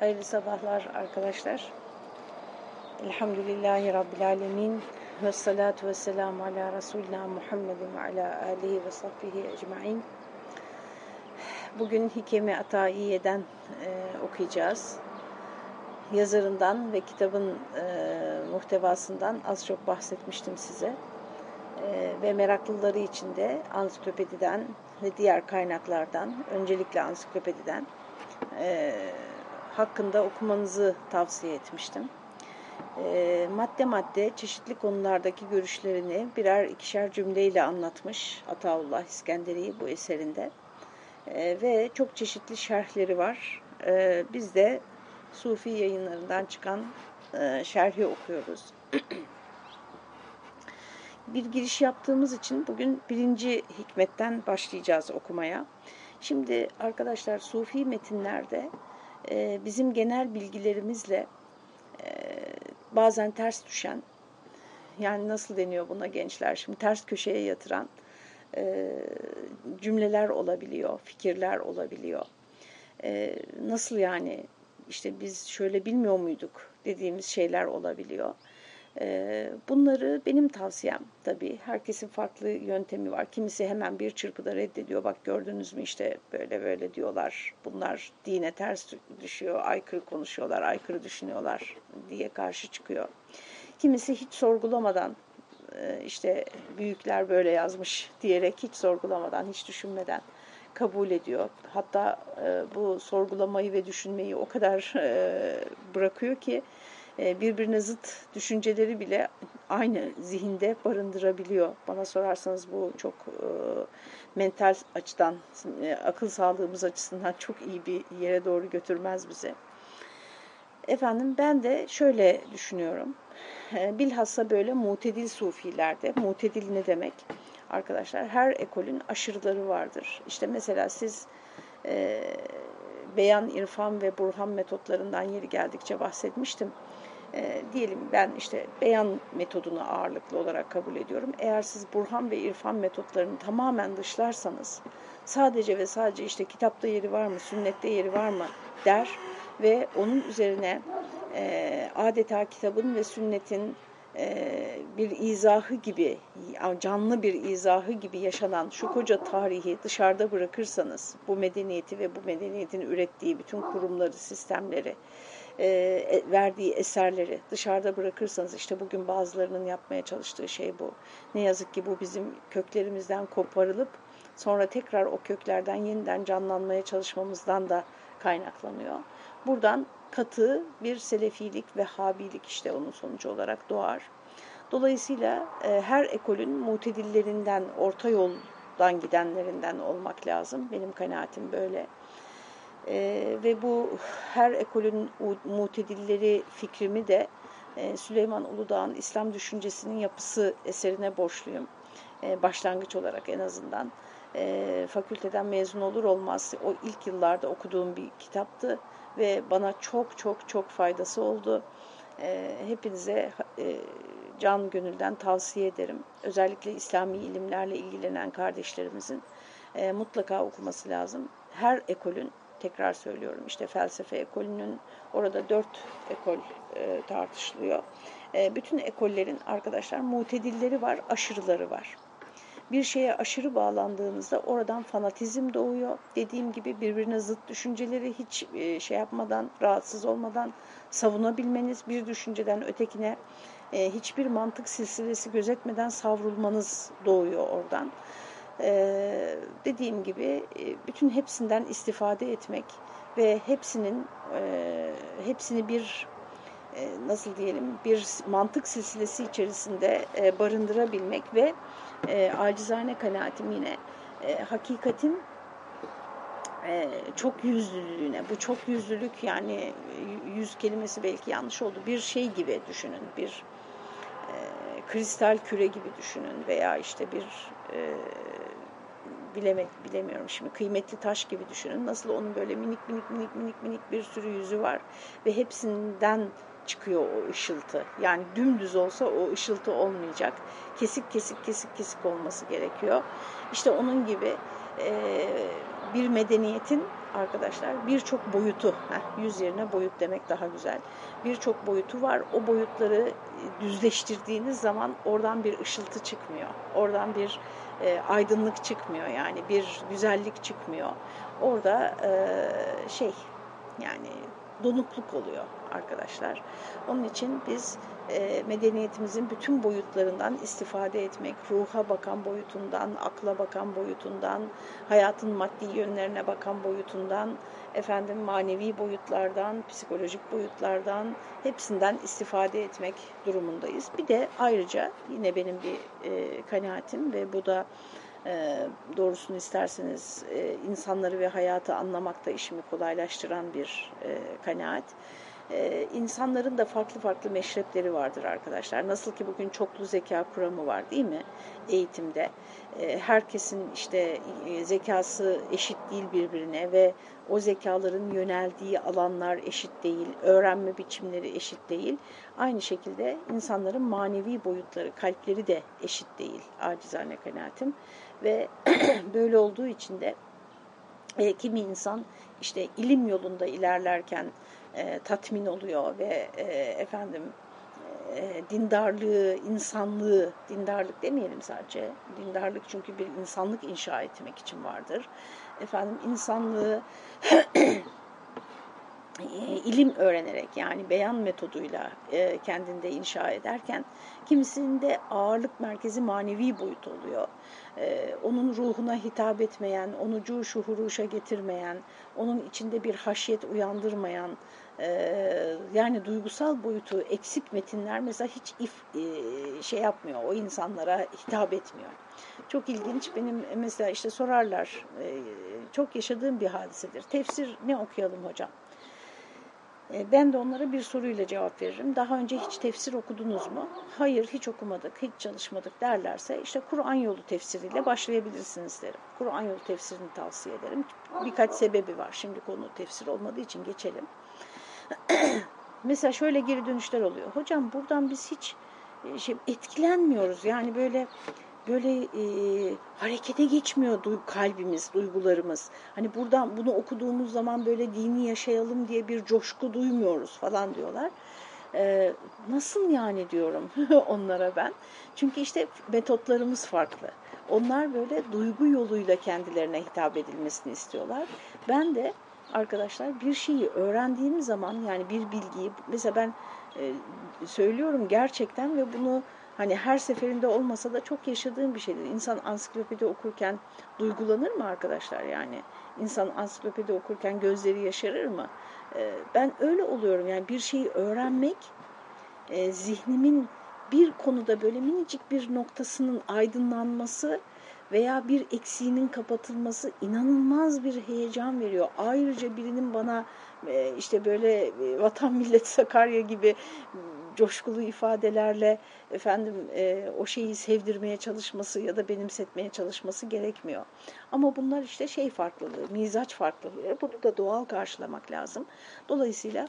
Hayırlı sabahlar arkadaşlar. Elhamdülillahi Rabbil Alemin. Ve salatu ve selamu ala Resulina Muhammedin ve ala alihi ve sahbihi ecma'in. Bugün Hikemi Ataiye'den e, okuyacağız. Yazarından ve kitabın e, muhtevasından az çok bahsetmiştim size. E, ve meraklıları için de ansiklopediden ve diğer kaynaklardan, öncelikle ansiklopediden e, hakkında okumanızı tavsiye etmiştim. E, madde madde çeşitli konulardaki görüşlerini birer ikişer cümleyle anlatmış Ataullah İskenderi bu eserinde. E, ve çok çeşitli şerhleri var. E, biz de Sufi yayınlarından çıkan e, şerhi okuyoruz. bir giriş yaptığımız için bugün birinci hikmetten başlayacağız okumaya. Şimdi arkadaşlar Sufi metinlerde e, bizim genel bilgilerimizle e, bazen ters düşen, yani nasıl deniyor buna gençler şimdi ters köşeye yatıran e, cümleler olabiliyor, fikirler olabiliyor. Nasıl yani işte biz şöyle bilmiyor muyduk dediğimiz şeyler olabiliyor. Bunları benim tavsiyem tabii. Herkesin farklı yöntemi var. Kimisi hemen bir çırpıda reddediyor. Bak gördünüz mü işte böyle böyle diyorlar. Bunlar dine ters düşüyor, aykırı konuşuyorlar, aykırı düşünüyorlar diye karşı çıkıyor. Kimisi hiç sorgulamadan işte büyükler böyle yazmış diyerek hiç sorgulamadan, hiç düşünmeden kabul ediyor. Hatta bu sorgulamayı ve düşünmeyi o kadar bırakıyor ki birbirine zıt düşünceleri bile aynı zihinde barındırabiliyor. Bana sorarsanız bu çok e, mental açıdan, e, akıl sağlığımız açısından çok iyi bir yere doğru götürmez bizi. Efendim ben de şöyle düşünüyorum. Bilhassa böyle mutedil sufilerde, mutedil ne demek? Arkadaşlar her ekolün aşırıları vardır. İşte mesela siz e, beyan, irfan ve burhan metotlarından yeri geldikçe bahsetmiştim e, diyelim ben işte beyan metodunu ağırlıklı olarak kabul ediyorum. Eğer siz Burhan ve İrfan metotlarını tamamen dışlarsanız sadece ve sadece işte kitapta yeri var mı, sünnette yeri var mı der ve onun üzerine e, adeta kitabın ve sünnetin e, bir izahı gibi, canlı bir izahı gibi yaşanan şu koca tarihi dışarıda bırakırsanız, bu medeniyeti ve bu medeniyetin ürettiği bütün kurumları, sistemleri, e, e, verdiği eserleri dışarıda bırakırsanız işte bugün bazılarının yapmaya çalıştığı şey bu. Ne yazık ki bu bizim köklerimizden koparılıp sonra tekrar o köklerden yeniden canlanmaya çalışmamızdan da kaynaklanıyor. Buradan katı bir selefilik ve habilik işte onun sonucu olarak doğar. Dolayısıyla e, her ekolün mutedillerinden, orta yoldan gidenlerinden olmak lazım. Benim kanaatim böyle. E, ve bu her ekolün mutedilleri fikrimi de e, Süleyman Uludağ'ın İslam düşüncesinin yapısı eserine borçluyum. E, başlangıç olarak en azından. E, fakülteden mezun olur olmaz o ilk yıllarda okuduğum bir kitaptı ve bana çok çok çok faydası oldu. E, hepinize e, can gönülden tavsiye ederim. Özellikle İslami ilimlerle ilgilenen kardeşlerimizin e, mutlaka okuması lazım. Her ekolün tekrar söylüyorum işte felsefe ekolünün orada dört ekol e, tartışılıyor. E, bütün ekollerin arkadaşlar mutedilleri var, aşırıları var. Bir şeye aşırı bağlandığınızda oradan fanatizm doğuyor. Dediğim gibi birbirine zıt düşünceleri hiç e, şey yapmadan, rahatsız olmadan savunabilmeniz, bir düşünceden ötekine e, hiçbir mantık silsilesi gözetmeden savrulmanız doğuyor oradan. Ee, dediğim gibi e, bütün hepsinden istifade etmek ve hepsinin e, hepsini bir e, nasıl diyelim bir mantık silsilesi içerisinde e, barındırabilmek ve e, acizane kanaatim yine e, hakikatin e, çok yüzlülüğüne, bu çok yüzlülük yani yüz kelimesi belki yanlış oldu, bir şey gibi düşünün, bir e, kristal küre gibi düşünün veya işte bir e, bilemek bilemiyorum şimdi kıymetli taş gibi düşünün. Nasıl onun böyle minik minik minik minik minik bir sürü yüzü var ve hepsinden çıkıyor o ışıltı. Yani dümdüz olsa o ışıltı olmayacak. Kesik kesik kesik kesik olması gerekiyor. İşte onun gibi e, bir medeniyetin arkadaşlar birçok boyutu, heh, yüz yerine boyut demek daha güzel. Birçok boyutu var. O boyutları düzleştirdiğiniz zaman oradan bir ışıltı çıkmıyor. Oradan bir e, aydınlık çıkmıyor yani bir güzellik çıkmıyor. Orada e, şey yani donukluk oluyor arkadaşlar. Onun için biz e, medeniyetimizin bütün boyutlarından istifade etmek, ruha bakan boyutundan, akla bakan boyutundan, hayatın maddi yönlerine bakan boyutundan, efendim manevi boyutlardan, psikolojik boyutlardan hepsinden istifade etmek durumundayız. Bir de ayrıca yine benim bir e, kanaatim ve bu da e, doğrusunu isterseniz e, insanları ve hayatı anlamakta işimi kolaylaştıran bir e, kanaat. Ee, insanların da farklı farklı meşrepleri vardır arkadaşlar. Nasıl ki bugün çoklu zeka kuramı var değil mi eğitimde? Ee, herkesin işte e, zekası eşit değil birbirine ve o zekaların yöneldiği alanlar eşit değil, öğrenme biçimleri eşit değil. Aynı şekilde insanların manevi boyutları, kalpleri de eşit değil acizane kanaatim. Ve böyle olduğu için de e, kimi insan işte ilim yolunda ilerlerken e, tatmin oluyor ve e, efendim e, dindarlığı, insanlığı, dindarlık demeyelim sadece, dindarlık çünkü bir insanlık inşa etmek için vardır. Efendim insanlığı ilim öğrenerek yani beyan metoduyla e, kendinde inşa ederken kimisinde ağırlık merkezi manevi boyut oluyor. E, onun ruhuna hitap etmeyen, onu cuşu huruşa getirmeyen, onun içinde bir haşyet uyandırmayan, yani duygusal boyutu eksik metinler mesela hiç if, şey yapmıyor, o insanlara hitap etmiyor. Çok ilginç benim mesela işte sorarlar, çok yaşadığım bir hadisedir. Tefsir ne okuyalım hocam? Ben de onlara bir soruyla cevap veririm. Daha önce hiç tefsir okudunuz mu? Hayır, hiç okumadık, hiç çalışmadık derlerse işte Kur'an yolu tefsiriyle başlayabilirsiniz derim. Kur'an yolu tefsirini tavsiye ederim. Birkaç sebebi var. Şimdi konu tefsir olmadığı için geçelim. Mesela şöyle geri dönüşler oluyor. Hocam buradan biz hiç şey, etkilenmiyoruz. Yani böyle böyle e, harekete geçmiyor du kalbimiz, duygularımız. Hani buradan bunu okuduğumuz zaman böyle dini yaşayalım diye bir coşku duymuyoruz falan diyorlar. E, nasıl yani diyorum onlara ben. Çünkü işte metotlarımız farklı. Onlar böyle duygu yoluyla kendilerine hitap edilmesini istiyorlar. Ben de arkadaşlar bir şeyi öğrendiğim zaman yani bir bilgiyi mesela ben e, söylüyorum gerçekten ve bunu hani her seferinde olmasa da çok yaşadığım bir şeydir. İnsan ansiklopedi okurken duygulanır mı arkadaşlar yani? İnsan ansiklopedi okurken gözleri yaşarır mı? E, ben öyle oluyorum yani bir şeyi öğrenmek e, zihnimin bir konuda böyle minicik bir noktasının aydınlanması veya bir eksiğinin kapatılması inanılmaz bir heyecan veriyor. Ayrıca birinin bana e, işte böyle e, vatan millet Sakarya gibi coşkulu ifadelerle efendim e, o şeyi sevdirmeye çalışması ya da benimsetmeye çalışması gerekmiyor. Ama bunlar işte şey farklılığı, mizaç farklılığı. Bunu da doğal karşılamak lazım. Dolayısıyla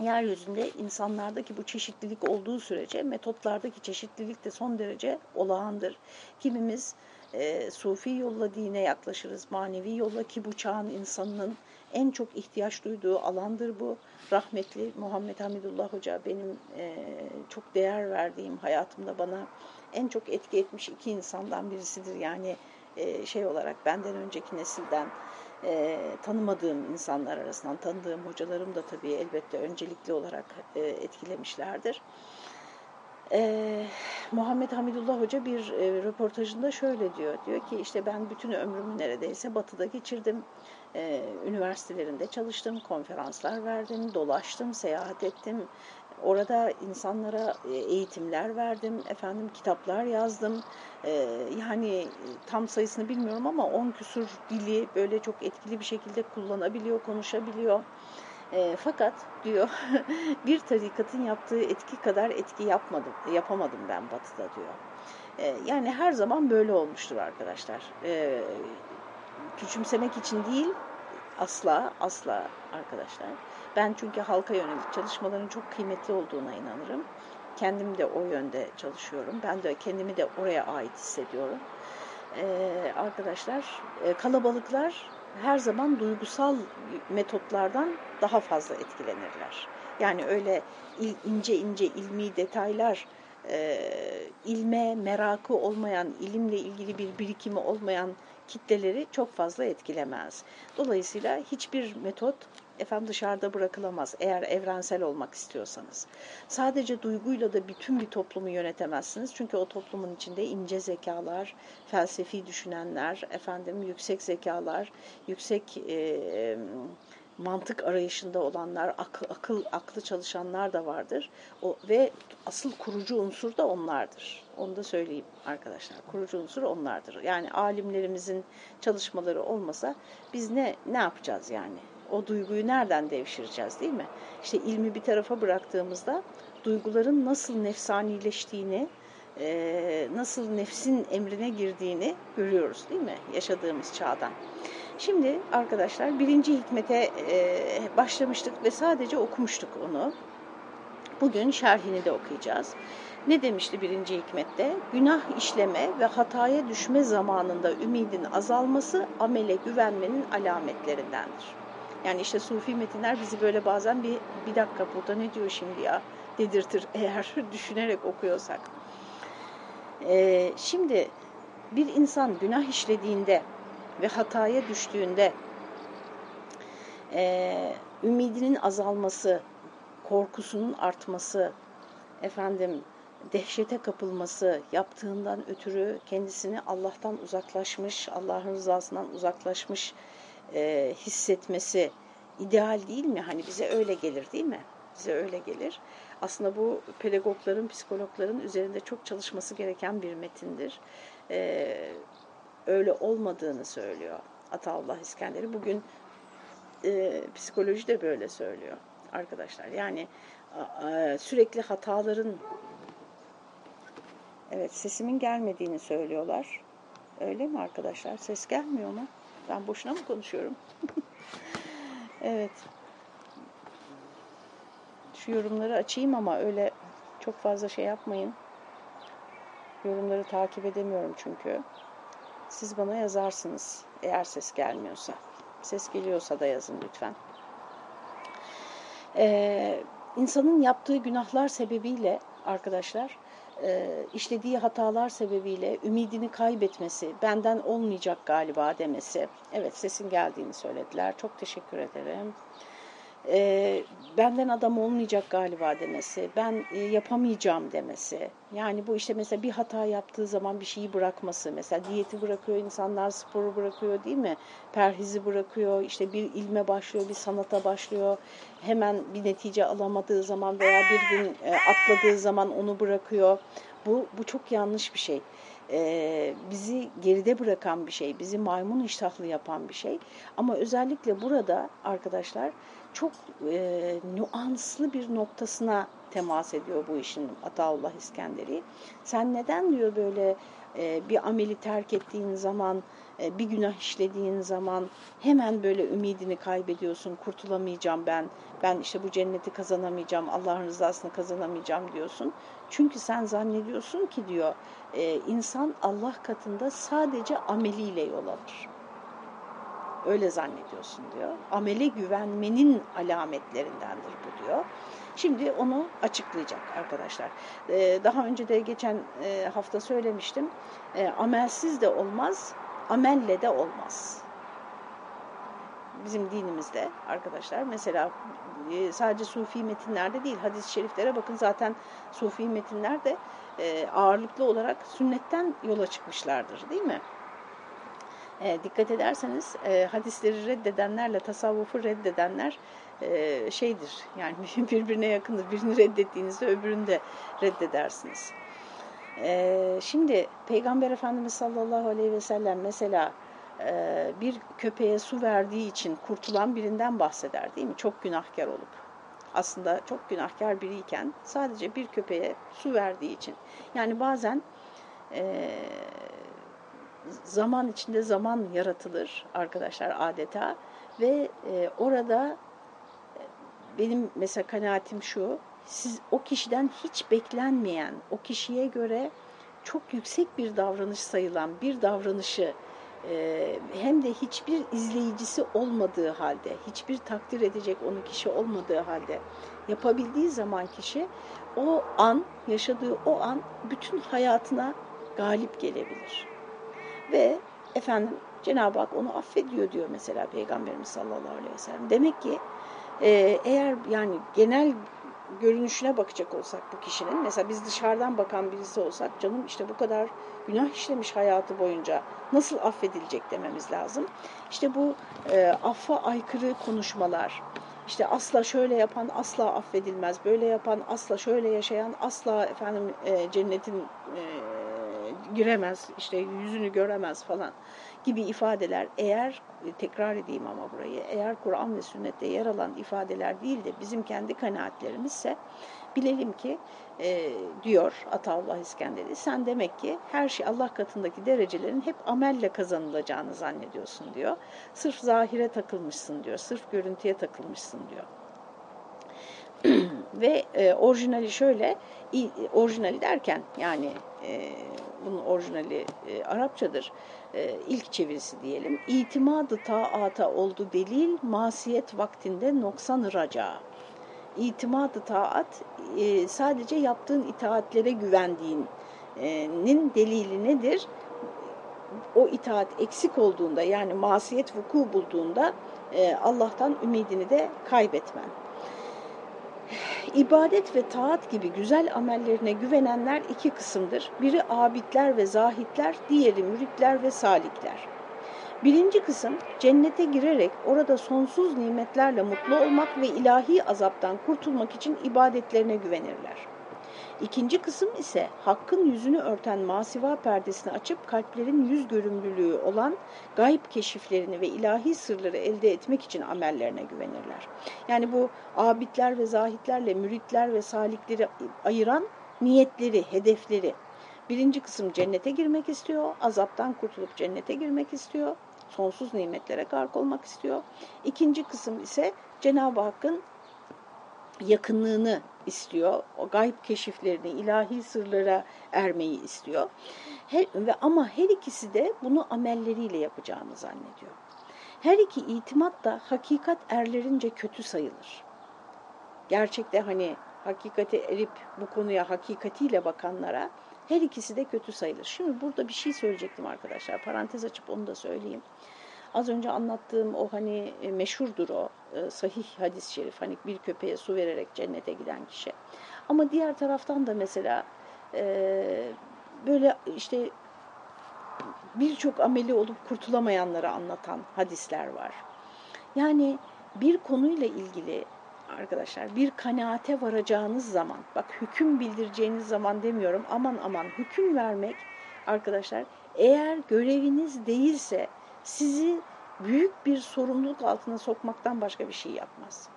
yeryüzünde insanlardaki bu çeşitlilik olduğu sürece metotlardaki çeşitlilik de son derece olağandır. Kimimiz e, sufi yolla dine yaklaşırız, manevi yolla ki bu çağın insanının en çok ihtiyaç duyduğu alandır bu. Rahmetli Muhammed Hamidullah Hoca benim e, çok değer verdiğim hayatımda bana en çok etki etmiş iki insandan birisidir. Yani e, şey olarak benden önceki nesilden e, tanımadığım insanlar arasından tanıdığım hocalarım da tabii elbette öncelikli olarak e, etkilemişlerdir. Ee, Muhammed Hamidullah Hoca bir e, röportajında şöyle diyor. Diyor ki işte ben bütün ömrümü neredeyse batıda geçirdim. Ee, üniversitelerinde çalıştım, konferanslar verdim, dolaştım, seyahat ettim. Orada insanlara e, eğitimler verdim, efendim kitaplar yazdım. Ee, yani tam sayısını bilmiyorum ama on küsur dili böyle çok etkili bir şekilde kullanabiliyor, konuşabiliyor. E, fakat diyor bir tarikatın yaptığı etki kadar etki yapmadım, yapamadım ben batıda diyor. E, yani her zaman böyle olmuştur arkadaşlar. E, küçümsemek için değil asla asla arkadaşlar. Ben çünkü halka yönelik çalışmaların çok kıymetli olduğuna inanırım. Kendim de o yönde çalışıyorum. Ben de kendimi de oraya ait hissediyorum. Ee, arkadaşlar e, kalabalıklar her zaman duygusal metotlardan daha fazla etkilenirler. Yani öyle ince ince ilmi detaylar, e, ilme merakı olmayan, ilimle ilgili bir birikimi olmayan kitleleri çok fazla etkilemez. Dolayısıyla hiçbir metot efendim dışarıda bırakılamaz eğer evrensel olmak istiyorsanız. Sadece duyguyla da bütün bir toplumu yönetemezsiniz. Çünkü o toplumun içinde ince zekalar, felsefi düşünenler, efendim yüksek zekalar, yüksek e, mantık arayışında olanlar, akıl, akıl aklı çalışanlar da vardır. O ve asıl kurucu unsur da onlardır. Onu da söyleyeyim arkadaşlar. Kurucu unsur onlardır. Yani alimlerimizin çalışmaları olmasa biz ne ne yapacağız yani? O duyguyu nereden devşireceğiz değil mi? İşte ilmi bir tarafa bıraktığımızda duyguların nasıl nefsanileştiğini, nasıl nefsin emrine girdiğini görüyoruz değil mi? Yaşadığımız çağdan. Şimdi arkadaşlar birinci hikmete başlamıştık ve sadece okumuştuk onu. Bugün şerhini de okuyacağız. Ne demişti birinci hikmette? Günah işleme ve hataya düşme zamanında ümidin azalması amele güvenmenin alametlerindendir. Yani işte sufi metinler bizi böyle bazen bir, bir dakika burada ne diyor şimdi ya dedirtir eğer düşünerek okuyorsak. Ee, şimdi bir insan günah işlediğinde ve hataya düştüğünde e, ümidinin azalması, korkusunun artması, efendim dehşete kapılması, yaptığından ötürü kendisini Allah'tan uzaklaşmış, Allah'ın rızasından uzaklaşmış e, hissetmesi ideal değil mi? Hani bize öyle gelir değil mi? Bize öyle gelir. Aslında bu pedagogların, psikologların üzerinde çok çalışması gereken bir metindir. E, öyle olmadığını söylüyor Ataullah İskender'i. Bugün e, psikoloji de böyle söylüyor arkadaşlar. Yani e, sürekli hataların evet sesimin gelmediğini söylüyorlar. Öyle mi arkadaşlar? Ses gelmiyor mu? Ben boşuna mı konuşuyorum? evet. Şu yorumları açayım ama öyle çok fazla şey yapmayın. Yorumları takip edemiyorum çünkü. Siz bana yazarsınız eğer ses gelmiyorsa. Ses geliyorsa da yazın lütfen. Ee, insanın yaptığı günahlar sebebiyle arkadaşlar e, işlediği hatalar sebebiyle ümidini kaybetmesi, benden olmayacak galiba demesi. Evet sesin geldiğini söylediler. Çok teşekkür ederim e, benden adam olmayacak galiba demesi, ben e, yapamayacağım demesi. Yani bu işte mesela bir hata yaptığı zaman bir şeyi bırakması. Mesela diyeti bırakıyor insanlar, sporu bırakıyor değil mi? Perhizi bırakıyor, işte bir ilme başlıyor, bir sanata başlıyor. Hemen bir netice alamadığı zaman veya bir gün e, atladığı zaman onu bırakıyor. Bu, bu çok yanlış bir şey e, bizi geride bırakan bir şey, bizi maymun iştahlı yapan bir şey. Ama özellikle burada arkadaşlar çok e, nüanslı bir noktasına temas ediyor bu işin Ataullah İskenderi. Sen neden diyor böyle e, bir ameli terk ettiğin zaman, e, bir günah işlediğin zaman hemen böyle ümidini kaybediyorsun, kurtulamayacağım ben, ben işte bu cenneti kazanamayacağım, Allah'ın rızasını kazanamayacağım diyorsun. Çünkü sen zannediyorsun ki diyor, e, insan Allah katında sadece ameliyle yol alır. Öyle zannediyorsun diyor. Amele güvenmenin alametlerindendir bu diyor. Şimdi onu açıklayacak arkadaşlar. Ee, daha önce de geçen e, hafta söylemiştim. E, amelsiz de olmaz, amelle de olmaz. Bizim dinimizde arkadaşlar mesela e, sadece sufi metinlerde değil hadis-i şeriflere bakın zaten sufi metinlerde ağırlıklı olarak sünnetten yola çıkmışlardır değil mi? E, dikkat ederseniz e, hadisleri reddedenlerle tasavvufu reddedenler e, şeydir. Yani birbirine yakındır. Birini reddettiğinizde öbürünü de reddedersiniz. E, şimdi Peygamber Efendimiz sallallahu aleyhi ve sellem mesela e, bir köpeğe su verdiği için kurtulan birinden bahseder değil mi? Çok günahkar olup. Aslında çok günahkar biriyken sadece bir köpeğe su verdiği için. Yani bazen e, zaman içinde zaman yaratılır arkadaşlar adeta ve e, orada e, benim mesela kanaatim şu siz o kişiden hiç beklenmeyen o kişiye göre çok yüksek bir davranış sayılan bir davranışı e, hem de hiçbir izleyicisi olmadığı halde, hiçbir takdir edecek onu kişi olmadığı halde yapabildiği zaman kişi o an, yaşadığı o an bütün hayatına galip gelebilir. Ve efendim Cenab-ı Hak onu affediyor diyor mesela Peygamberimiz sallallahu aleyhi ve sellem. Demek ki e, eğer yani genel görünüşüne bakacak olsak bu kişinin, mesela biz dışarıdan bakan birisi olsak, canım işte bu kadar günah işlemiş hayatı boyunca nasıl affedilecek dememiz lazım. İşte bu e, affa aykırı konuşmalar, işte asla şöyle yapan asla affedilmez, böyle yapan asla şöyle yaşayan asla efendim e, cennetin e, giremez, işte yüzünü göremez falan gibi ifadeler eğer, tekrar edeyim ama burayı, eğer Kur'an ve sünnette yer alan ifadeler değil de bizim kendi kanaatlerimizse bilelim ki e, diyor Ataullah İskenderi, sen demek ki her şey Allah katındaki derecelerin hep amelle kazanılacağını zannediyorsun diyor. Sırf zahire takılmışsın diyor, sırf görüntüye takılmışsın diyor. ve e, orijinali şöyle, orijinali derken yani e, bunun orijinali e, Arapçadır, e, ilk çevirisi diyelim. İtimadı taata oldu delil, masiyet vaktinde noksan raca. İtimadı taat e, sadece yaptığın itaatlere güvendiğinin delili nedir? O itaat eksik olduğunda yani masiyet vuku bulduğunda e, Allah'tan ümidini de kaybetmen. İbadet ve taat gibi güzel amellerine güvenenler iki kısımdır. Biri abidler ve zahitler, diğeri müritler ve salikler. Birinci kısım cennete girerek orada sonsuz nimetlerle mutlu olmak ve ilahi azaptan kurtulmak için ibadetlerine güvenirler. İkinci kısım ise hakkın yüzünü örten masiva perdesini açıp kalplerin yüz görümlülüğü olan gayb keşiflerini ve ilahi sırları elde etmek için amellerine güvenirler. Yani bu abidler ve zahitlerle müritler ve salikleri ayıran niyetleri, hedefleri. Birinci kısım cennete girmek istiyor, azaptan kurtulup cennete girmek istiyor, sonsuz nimetlere gark olmak istiyor. İkinci kısım ise Cenab-ı Hakk'ın yakınlığını istiyor. O gayb keşiflerini, ilahi sırlara ermeyi istiyor. Her, ve ama her ikisi de bunu amelleriyle yapacağını zannediyor. Her iki itimat da hakikat erlerince kötü sayılır. Gerçekte hani hakikate erip bu konuya hakikatiyle bakanlara her ikisi de kötü sayılır. Şimdi burada bir şey söyleyecektim arkadaşlar. Parantez açıp onu da söyleyeyim. Az önce anlattığım o hani e, meşhurdur o e, sahih hadis-i şerif. Hani bir köpeğe su vererek cennete giden kişi. Ama diğer taraftan da mesela e, böyle işte birçok ameli olup kurtulamayanları anlatan hadisler var. Yani bir konuyla ilgili arkadaşlar bir kanaate varacağınız zaman, bak hüküm bildireceğiniz zaman demiyorum aman aman hüküm vermek arkadaşlar eğer göreviniz değilse sizi büyük bir sorumluluk altına sokmaktan başka bir şey yapmaz.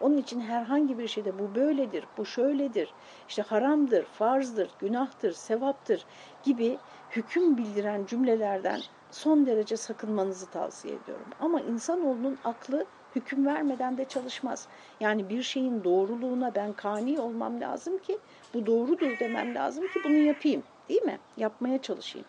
Onun için herhangi bir şeyde bu böyledir, bu şöyledir, işte haramdır, farzdır, günahtır, sevaptır gibi hüküm bildiren cümlelerden son derece sakınmanızı tavsiye ediyorum. Ama insanoğlunun aklı hüküm vermeden de çalışmaz. Yani bir şeyin doğruluğuna ben kani olmam lazım ki bu doğrudur demem lazım ki bunu yapayım. Değil mi? Yapmaya çalışayım.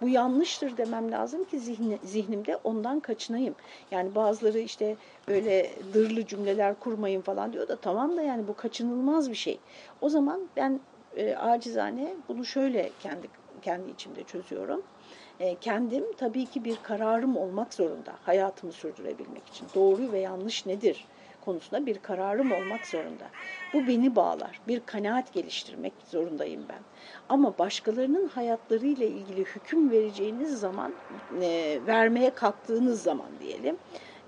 Bu yanlıştır demem lazım ki zihni, zihnimde ondan kaçınayım. Yani bazıları işte böyle dırlı cümleler kurmayın falan diyor da tamam da yani bu kaçınılmaz bir şey. O zaman ben e, acizane bunu şöyle kendi kendi içimde çözüyorum. E, kendim tabii ki bir kararım olmak zorunda hayatımı sürdürebilmek için. Doğru ve yanlış nedir? Konusunda bir kararım olmak zorunda. Bu beni bağlar. Bir kanaat geliştirmek zorundayım ben. Ama başkalarının hayatlarıyla ilgili hüküm vereceğiniz zaman, e, vermeye kalktığınız zaman diyelim,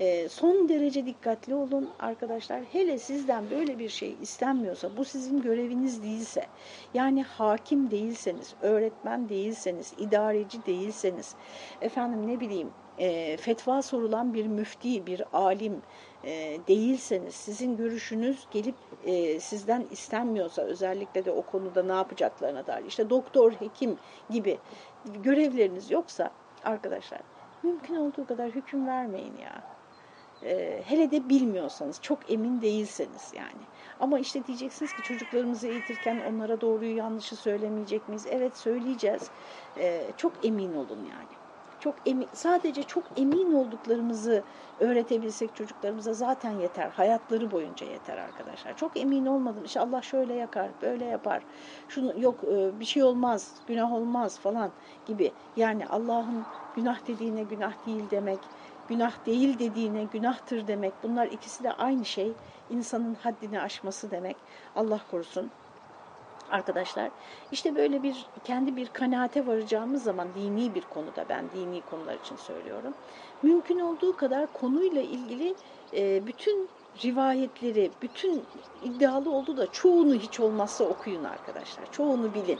e, son derece dikkatli olun arkadaşlar. Hele sizden böyle bir şey istenmiyorsa, bu sizin göreviniz değilse, yani hakim değilseniz, öğretmen değilseniz, idareci değilseniz, efendim ne bileyim, e, fetva sorulan bir müfti, bir alim, e, değilseniz, sizin görüşünüz gelip e, sizden istenmiyorsa özellikle de o konuda ne yapacaklarına dair, işte doktor, hekim gibi görevleriniz yoksa arkadaşlar mümkün olduğu kadar hüküm vermeyin ya. E, hele de bilmiyorsanız, çok emin değilseniz yani. Ama işte diyeceksiniz ki çocuklarımızı eğitirken onlara doğruyu yanlışı söylemeyecek miyiz? Evet söyleyeceğiz. E, çok emin olun yani çok emin, sadece çok emin olduklarımızı öğretebilsek çocuklarımıza zaten yeter. Hayatları boyunca yeter arkadaşlar. Çok emin olmadım. İşte Allah şöyle yakar, böyle yapar. Şunu yok e, bir şey olmaz, günah olmaz falan gibi. Yani Allah'ın günah dediğine günah değil demek, günah değil dediğine günahtır demek. Bunlar ikisi de aynı şey. İnsanın haddini aşması demek. Allah korusun arkadaşlar. İşte böyle bir kendi bir kanaate varacağımız zaman dini bir konuda ben dini konular için söylüyorum. Mümkün olduğu kadar konuyla ilgili e, bütün rivayetleri, bütün iddialı olduğu da çoğunu hiç olmazsa okuyun arkadaşlar. Çoğunu bilin.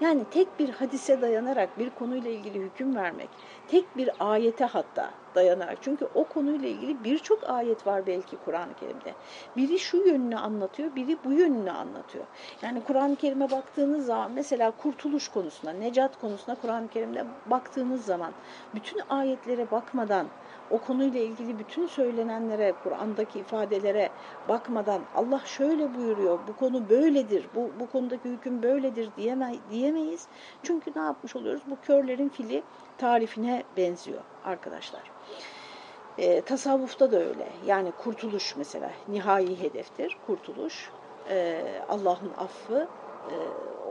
Yani tek bir hadise dayanarak bir konuyla ilgili hüküm vermek, tek bir ayete hatta dayanarak. Çünkü o konuyla ilgili birçok ayet var belki Kur'an-ı Kerim'de. Biri şu yönünü anlatıyor, biri bu yönünü anlatıyor. Yani Kur'an-ı Kerim'e baktığınız zaman mesela kurtuluş konusuna, necat konusuna Kur'an-ı Kerim'de baktığınız zaman bütün ayetlere bakmadan o konuyla ilgili bütün söylenenlere, Kur'an'daki ifadelere bakmadan Allah şöyle buyuruyor, bu konu böyledir, bu, bu konudaki hüküm böyledir diyeme, diyemeyiz. Çünkü ne yapmış oluyoruz? Bu körlerin fili tarifine benziyor arkadaşlar. E, tasavvufta da öyle. Yani kurtuluş mesela nihai hedeftir. Kurtuluş, e, Allah'ın affı,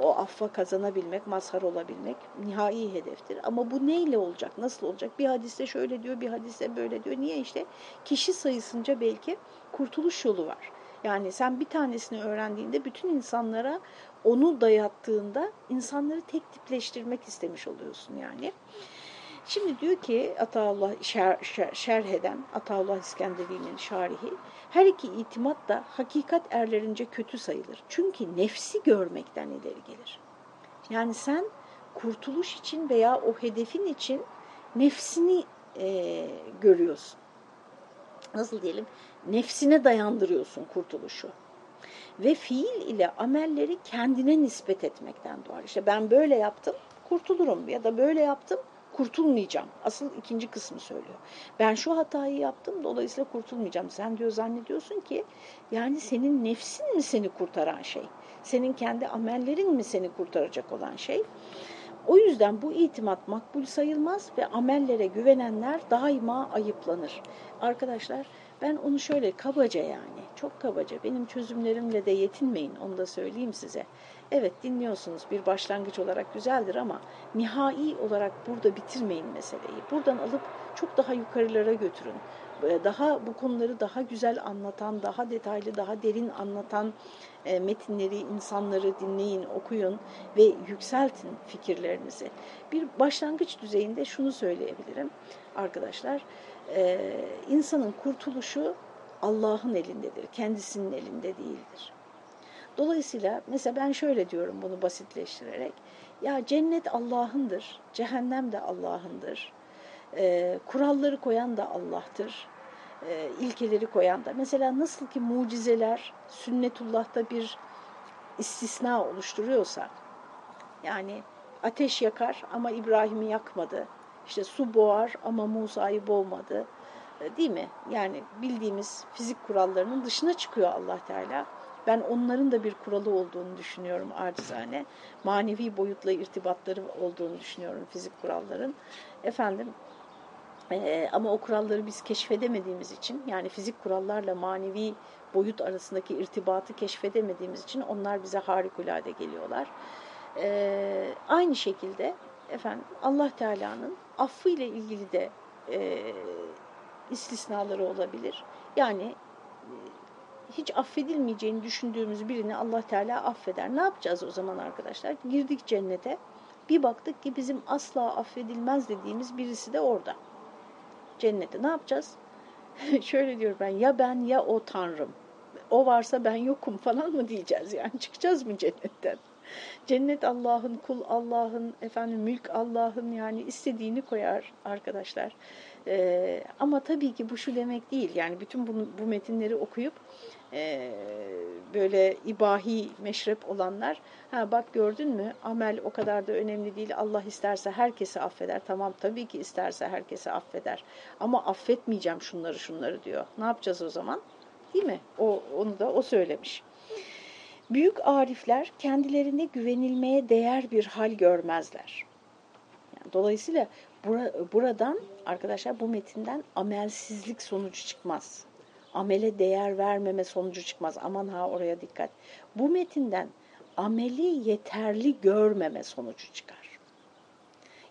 o affa kazanabilmek, mazhar olabilmek nihai hedeftir. Ama bu neyle olacak, nasıl olacak? Bir hadiste şöyle diyor, bir hadiste böyle diyor. Niye işte? Kişi sayısınca belki kurtuluş yolu var. Yani sen bir tanesini öğrendiğinde bütün insanlara onu dayattığında insanları tek tipleştirmek istemiş oluyorsun yani. Şimdi diyor ki Ataullah şer, şer, şerh eden Ataullah İskenderi'nin şarihi her iki itimat da hakikat erlerince kötü sayılır. Çünkü nefsi görmekten ileri gelir. Yani sen kurtuluş için veya o hedefin için nefsini e, görüyorsun. Nasıl diyelim? Nefsine dayandırıyorsun kurtuluşu. Ve fiil ile amelleri kendine nispet etmekten doğar. İşte ben böyle yaptım, kurtulurum ya da böyle yaptım, kurtulmayacağım. Asıl ikinci kısmı söylüyor. Ben şu hatayı yaptım dolayısıyla kurtulmayacağım. Sen diyor zannediyorsun ki yani senin nefsin mi seni kurtaran şey? Senin kendi amellerin mi seni kurtaracak olan şey? O yüzden bu itimat makbul sayılmaz ve amellere güvenenler daima ayıplanır. Arkadaşlar ben onu şöyle kabaca yani çok kabaca benim çözümlerimle de yetinmeyin onu da söyleyeyim size. Evet dinliyorsunuz bir başlangıç olarak güzeldir ama nihai olarak burada bitirmeyin meseleyi. Buradan alıp çok daha yukarılara götürün. Daha bu konuları daha güzel anlatan, daha detaylı, daha derin anlatan e, metinleri, insanları dinleyin, okuyun ve yükseltin fikirlerinizi. Bir başlangıç düzeyinde şunu söyleyebilirim arkadaşlar. E, insanın kurtuluşu Allah'ın elindedir, kendisinin elinde değildir. Dolayısıyla mesela ben şöyle diyorum bunu basitleştirerek. Ya cennet Allah'ındır, cehennem de Allah'ındır. E, kuralları koyan da Allah'tır. E, ilkeleri koyan da. Mesela nasıl ki mucizeler sünnetullah'ta bir istisna oluşturuyorsa, yani ateş yakar ama İbrahim'i yakmadı. İşte su boğar ama Musa'yı boğmadı. Değil mi? Yani bildiğimiz fizik kurallarının dışına çıkıyor Allah Teala. Ben onların da bir kuralı olduğunu düşünüyorum acizane. Manevi boyutla irtibatları olduğunu düşünüyorum fizik kuralların. Efendim e, ama o kuralları biz keşfedemediğimiz için yani fizik kurallarla manevi boyut arasındaki irtibatı keşfedemediğimiz için onlar bize harikulade geliyorlar. E, aynı şekilde efendim Allah Teala'nın affı ile ilgili de e, istisnaları olabilir. Yani hiç affedilmeyeceğini düşündüğümüz birini Allah Teala affeder. Ne yapacağız o zaman arkadaşlar? Girdik cennete. Bir baktık ki bizim asla affedilmez dediğimiz birisi de orada. Cennete ne yapacağız? Şöyle diyor ben ya ben ya o Tanrım. O varsa ben yokum falan mı diyeceğiz yani çıkacağız mı cennetten? Cennet Allah'ın, kul Allah'ın, efendim mülk Allah'ın yani istediğini koyar arkadaşlar. Ee, ama tabii ki bu şu demek değil. Yani bütün bunu, bu metinleri okuyup e, böyle ibahi meşrep olanlar ha bak gördün mü? Amel o kadar da önemli değil. Allah isterse herkesi affeder. Tamam tabii ki isterse herkesi affeder. Ama affetmeyeceğim şunları şunları diyor. Ne yapacağız o zaman? Değil mi? O onu da o söylemiş. Büyük arifler kendilerine güvenilmeye değer bir hal görmezler. Dolayısıyla buradan arkadaşlar bu metinden amelsizlik sonucu çıkmaz. Amele değer vermeme sonucu çıkmaz. Aman ha oraya dikkat. Bu metinden ameli yeterli görmeme sonucu çıkar.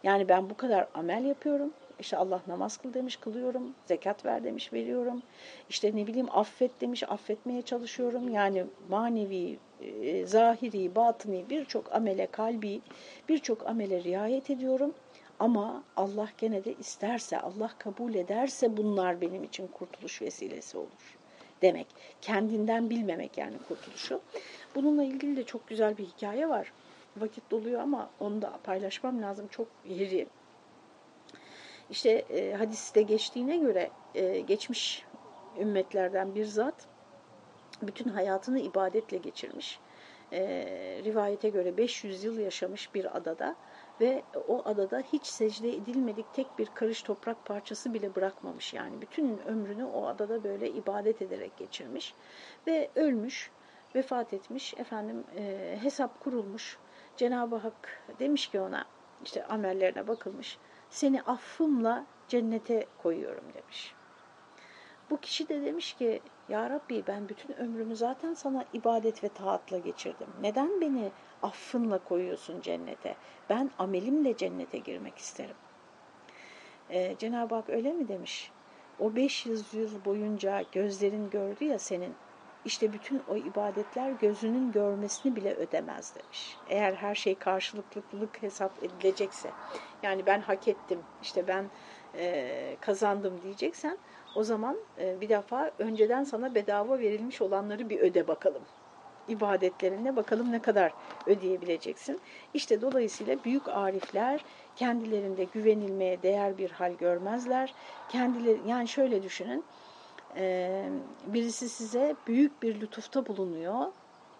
Yani ben bu kadar amel yapıyorum. İşte Allah namaz kıl demiş kılıyorum, zekat ver demiş veriyorum. İşte ne bileyim affet demiş affetmeye çalışıyorum. Yani manevi, e, zahiri, batıni birçok amele, kalbi birçok amele riayet ediyorum. Ama Allah gene de isterse, Allah kabul ederse bunlar benim için kurtuluş vesilesi olur demek. Kendinden bilmemek yani kurtuluşu. Bununla ilgili de çok güzel bir hikaye var. Vakit doluyor ama onu da paylaşmam lazım. Çok yeri. İşte e, hadiste geçtiğine göre e, geçmiş ümmetlerden bir zat bütün hayatını ibadetle geçirmiş. E, rivayete göre 500 yıl yaşamış bir adada ve o adada hiç secde edilmedik tek bir karış toprak parçası bile bırakmamış. Yani bütün ömrünü o adada böyle ibadet ederek geçirmiş ve ölmüş, vefat etmiş. Efendim e, hesap kurulmuş. Cenab-ı Hak demiş ki ona işte amellerine bakılmış. Seni affımla cennete koyuyorum demiş. Bu kişi de demiş ki ya Rabbi ben bütün ömrümü zaten sana ibadet ve taatla geçirdim. Neden beni affınla koyuyorsun cennete? Ben amelimle cennete girmek isterim. Ee, Cenab-ı Hak öyle mi demiş? O 500 yıl boyunca gözlerin gördü ya senin. İşte bütün o ibadetler gözünün görmesini bile ödemez demiş. Eğer her şey karşılıklılık hesap edilecekse. Yani ben hak ettim, işte ben e, kazandım diyeceksen o zaman e, bir defa önceden sana bedava verilmiş olanları bir öde bakalım. İbadetlerine bakalım ne kadar ödeyebileceksin. İşte dolayısıyla büyük arifler kendilerinde güvenilmeye değer bir hal görmezler. Kendileri yani şöyle düşünün. Birisi size büyük bir lütufta bulunuyor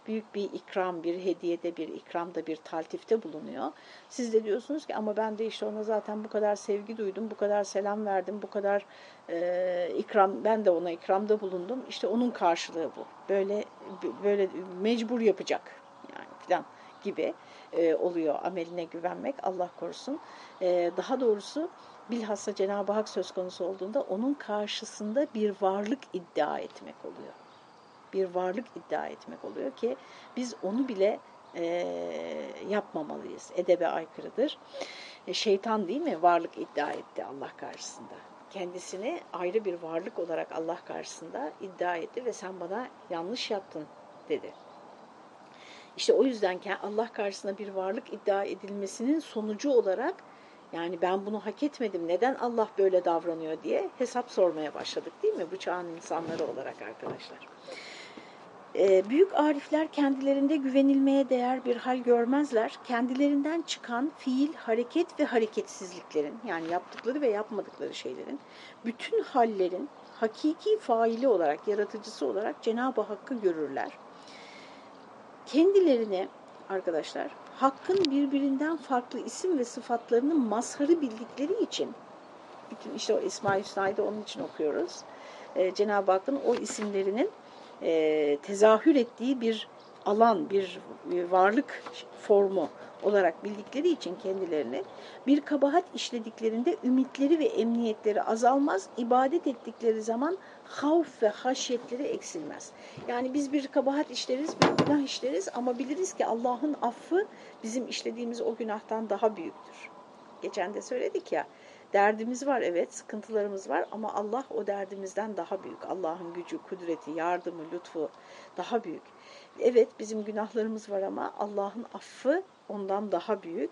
büyük bir ikram, bir hediyede, bir ikramda, bir taltifte bulunuyor. Siz de diyorsunuz ki ama ben de işte ona zaten bu kadar sevgi duydum, bu kadar selam verdim, bu kadar e, ikram, ben de ona ikramda bulundum. İşte onun karşılığı bu. Böyle böyle mecbur yapacak yani filan gibi e, oluyor ameline güvenmek Allah korusun. E, daha doğrusu bilhassa Cenab-ı Hak söz konusu olduğunda onun karşısında bir varlık iddia etmek oluyor bir varlık iddia etmek oluyor ki biz onu bile e, yapmamalıyız. Edebe aykırıdır. E, şeytan değil mi varlık iddia etti Allah karşısında. Kendisini ayrı bir varlık olarak Allah karşısında iddia etti ve sen bana yanlış yaptın dedi. İşte o yüzden Allah karşısında bir varlık iddia edilmesinin sonucu olarak yani ben bunu hak etmedim, neden Allah böyle davranıyor diye hesap sormaya başladık değil mi bu çağın insanları olarak arkadaşlar. Ee, büyük arifler kendilerinde güvenilmeye değer bir hal görmezler. Kendilerinden çıkan fiil, hareket ve hareketsizliklerin yani yaptıkları ve yapmadıkları şeylerin bütün hallerin hakiki faili olarak, yaratıcısı olarak Cenab-ı Hakk'ı görürler. Kendilerine arkadaşlar Hakk'ın birbirinden farklı isim ve sıfatlarını mazharı bildikleri için bütün işte o İsmail Hüsna'yı onun için okuyoruz. Ee, Cenab-ı Hakk'ın o isimlerinin e, tezahür ettiği bir alan, bir, varlık formu olarak bildikleri için kendilerini bir kabahat işlediklerinde ümitleri ve emniyetleri azalmaz, ibadet ettikleri zaman havf ve haşyetleri eksilmez. Yani biz bir kabahat işleriz, bir günah işleriz ama biliriz ki Allah'ın affı bizim işlediğimiz o günahtan daha büyüktür. Geçen de söyledik ya, Derdimiz var evet, sıkıntılarımız var ama Allah o derdimizden daha büyük. Allah'ın gücü, kudreti, yardımı, lütfu daha büyük. Evet bizim günahlarımız var ama Allah'ın affı ondan daha büyük.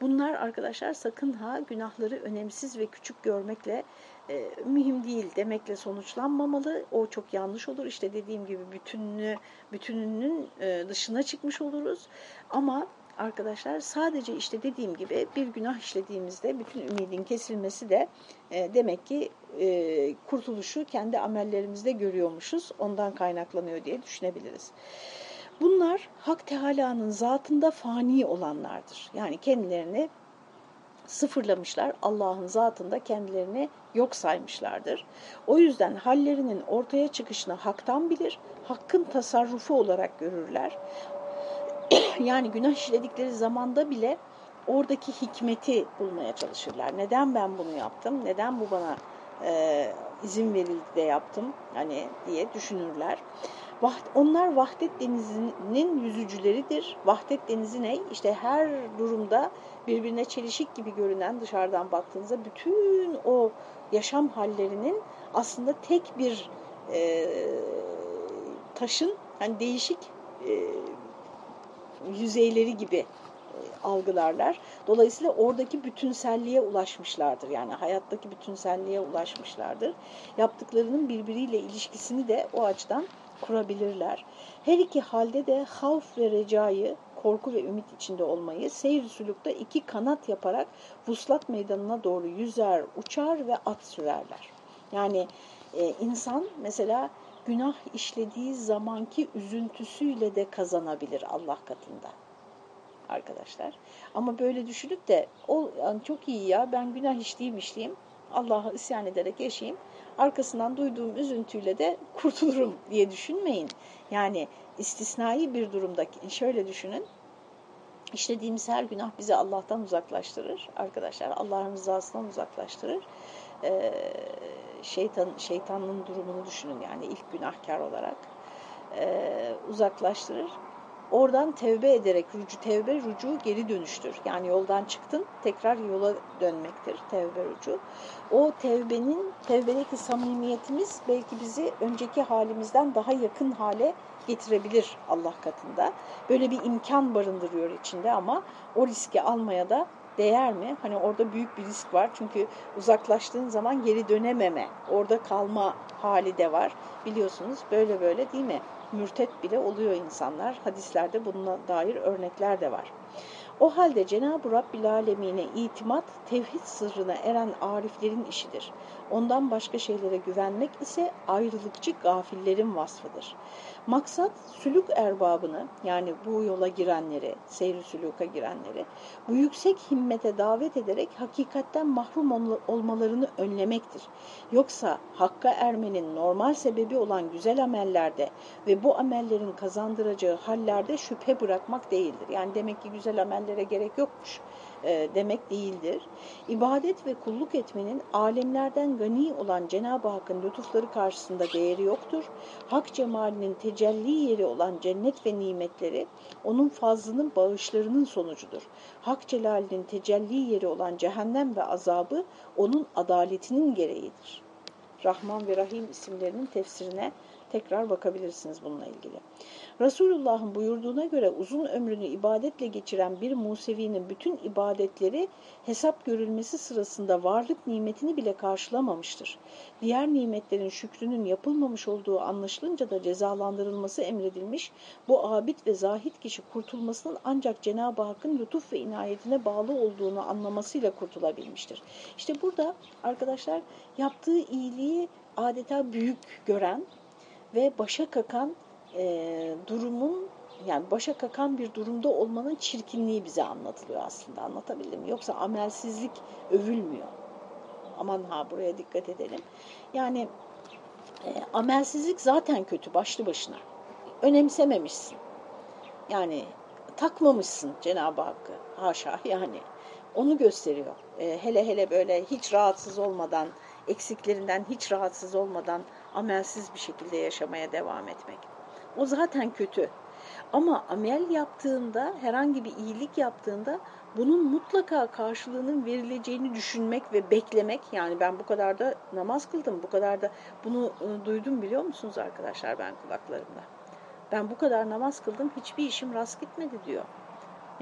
Bunlar arkadaşlar sakın ha günahları önemsiz ve küçük görmekle e, mühim değil demekle sonuçlanmamalı. O çok yanlış olur. İşte dediğim gibi bütününü, bütününün e, dışına çıkmış oluruz. Ama arkadaşlar sadece işte dediğim gibi bir günah işlediğimizde bütün ümidin kesilmesi de e, demek ki e, kurtuluşu kendi amellerimizde görüyormuşuz. Ondan kaynaklanıyor diye düşünebiliriz. Bunlar Hak Teala'nın zatında fani olanlardır. Yani kendilerini sıfırlamışlar. Allah'ın zatında kendilerini yok saymışlardır. O yüzden hallerinin ortaya çıkışını haktan bilir, hakkın tasarrufu olarak görürler. yani günah işledikleri zamanda bile oradaki hikmeti bulmaya çalışırlar. Neden ben bunu yaptım? Neden bu bana e, izin verildi de yaptım? Hani diye düşünürler. Onlar vahdet denizinin yüzücüleridir. Vahdet denizi ne? İşte her durumda birbirine çelişik gibi görünen dışarıdan baktığınızda bütün o yaşam hallerinin aslında tek bir e, taşın hani değişik e, yüzeyleri gibi e, algılarlar. Dolayısıyla oradaki bütünselliğe ulaşmışlardır. Yani hayattaki bütünselliğe ulaşmışlardır. Yaptıklarının birbiriyle ilişkisini de o açıdan kurabilirler. Her iki halde de havf ve recayı, korku ve ümit içinde olmayı seyir sülükte iki kanat yaparak vuslat meydanına doğru yüzer, uçar ve at sürerler. Yani e, insan mesela günah işlediği zamanki üzüntüsüyle de kazanabilir Allah katında arkadaşlar. Ama böyle düşünüp de o yani çok iyi ya ben günah işleyeyim işleyeyim Allah'a isyan ederek yaşayayım arkasından duyduğum üzüntüyle de kurtulurum diye düşünmeyin. Yani istisnai bir durumda şöyle düşünün. İşlediğimiz her günah bizi Allah'tan uzaklaştırır arkadaşlar. Allah'ın rızasından uzaklaştırır. Ee, şeytan, şeytanın durumunu düşünün yani ilk günahkar olarak ee, uzaklaştırır. Oradan tevbe ederek rucu, tevbe rucu geri dönüştür. Yani yoldan çıktın tekrar yola dönmektir tevbe rucu. O tevbenin, tevbedeki samimiyetimiz belki bizi önceki halimizden daha yakın hale getirebilir Allah katında. Böyle bir imkan barındırıyor içinde ama o riski almaya da değer mi? Hani orada büyük bir risk var. Çünkü uzaklaştığın zaman geri dönememe, orada kalma hali de var. Biliyorsunuz böyle böyle değil mi? Mürtet bile oluyor insanlar. Hadislerde bununla dair örnekler de var. O halde Cenab-ı Rabbil Alemine itimat, tevhid sırrına eren ariflerin işidir. Ondan başka şeylere güvenmek ise ayrılıkçı gafillerin vasfıdır. Maksat sülük erbabını yani bu yola girenleri, seyri sülüka girenleri bu yüksek himmete davet ederek hakikatten mahrum olmalarını önlemektir. Yoksa hakka ermenin normal sebebi olan güzel amellerde ve bu amellerin kazandıracağı hallerde şüphe bırakmak değildir. Yani demek ki güzel amellere gerek yokmuş e, demek değildir. İbadet ve kulluk etmenin alemlerden gani olan Cenab-ı Hakk'ın lütufları karşısında değeri yoktur. Hak cemalinin tecelli yeri olan cennet ve nimetleri onun fazlının bağışlarının sonucudur. Hak celalinin tecelli yeri olan cehennem ve azabı onun adaletinin gereğidir. Rahman ve Rahim isimlerinin tefsirine tekrar bakabilirsiniz bununla ilgili. Resulullah'ın buyurduğuna göre uzun ömrünü ibadetle geçiren bir Musevi'nin bütün ibadetleri hesap görülmesi sırasında varlık nimetini bile karşılamamıştır. Diğer nimetlerin şükrünün yapılmamış olduğu anlaşılınca da cezalandırılması emredilmiş, bu abid ve zahit kişi kurtulmasının ancak Cenab-ı Hakk'ın lütuf ve inayetine bağlı olduğunu anlamasıyla kurtulabilmiştir. İşte burada arkadaşlar yaptığı iyiliği adeta büyük gören ve başa kakan e, durumun yani başa kakan bir durumda olmanın çirkinliği bize anlatılıyor aslında anlatabildim mi? Yoksa amelsizlik övülmüyor. Aman ha buraya dikkat edelim. Yani e, amelsizlik zaten kötü başlı başına. Önemsememişsin. Yani takmamışsın Cenab-ı Hakk'ı. Haşa yani. Onu gösteriyor. E, hele hele böyle hiç rahatsız olmadan, eksiklerinden hiç rahatsız olmadan amelsiz bir şekilde yaşamaya devam etmek. O zaten kötü. Ama amel yaptığında, herhangi bir iyilik yaptığında bunun mutlaka karşılığının verileceğini düşünmek ve beklemek. Yani ben bu kadar da namaz kıldım, bu kadar da bunu ıı, duydum biliyor musunuz arkadaşlar ben kulaklarımda. Ben bu kadar namaz kıldım, hiçbir işim rast gitmedi diyor.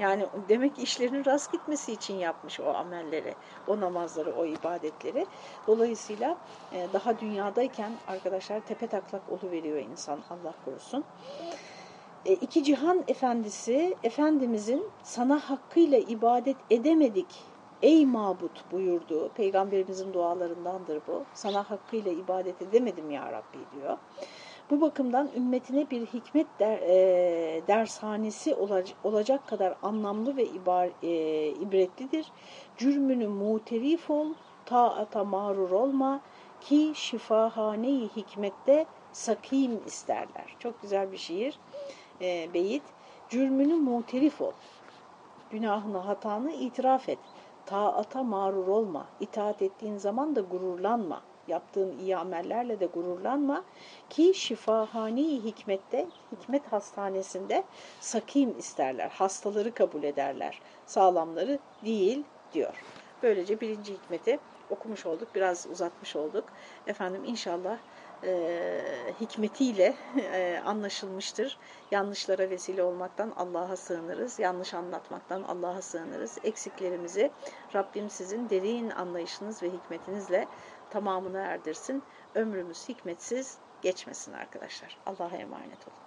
Yani demek ki işlerinin rast gitmesi için yapmış o amelleri, o namazları, o ibadetleri. Dolayısıyla e, daha dünyadayken arkadaşlar tepe taklak veriyor insan Allah korusun. E, iki cihan efendisi Efendimizin sana hakkıyla ibadet edemedik ey mabut buyurduğu peygamberimizin dualarındandır bu. Sana hakkıyla ibadet edemedim ya Rabbi diyor. Bu bakımdan ümmetine bir hikmet der, e, dershanesi olacak, olacak kadar anlamlı ve ibar, e, ibretlidir. Cürmünü muterif ol, taata mağrur olma ki şifahane-i hikmette sakim isterler. Çok güzel bir şiir, e, beyit. Cürmünü muterif ol. Günahını, hatanı itiraf et. Taata mağrur olma. İtaat ettiğin zaman da gururlanma. Yaptığın iyi amellerle de gururlanma. Ki şifahani hikmette, hikmet hastanesinde sakim isterler. Hastaları kabul ederler. Sağlamları değil diyor. Böylece birinci hikmeti okumuş olduk. Biraz uzatmış olduk. Efendim inşallah e, hikmetiyle e, anlaşılmıştır. Yanlışlara vesile olmaktan Allah'a sığınırız. Yanlış anlatmaktan Allah'a sığınırız. Eksiklerimizi Rabbim sizin derin anlayışınız ve hikmetinizle tamamını erdirsin. Ömrümüz hikmetsiz geçmesin arkadaşlar. Allah'a emanet olun.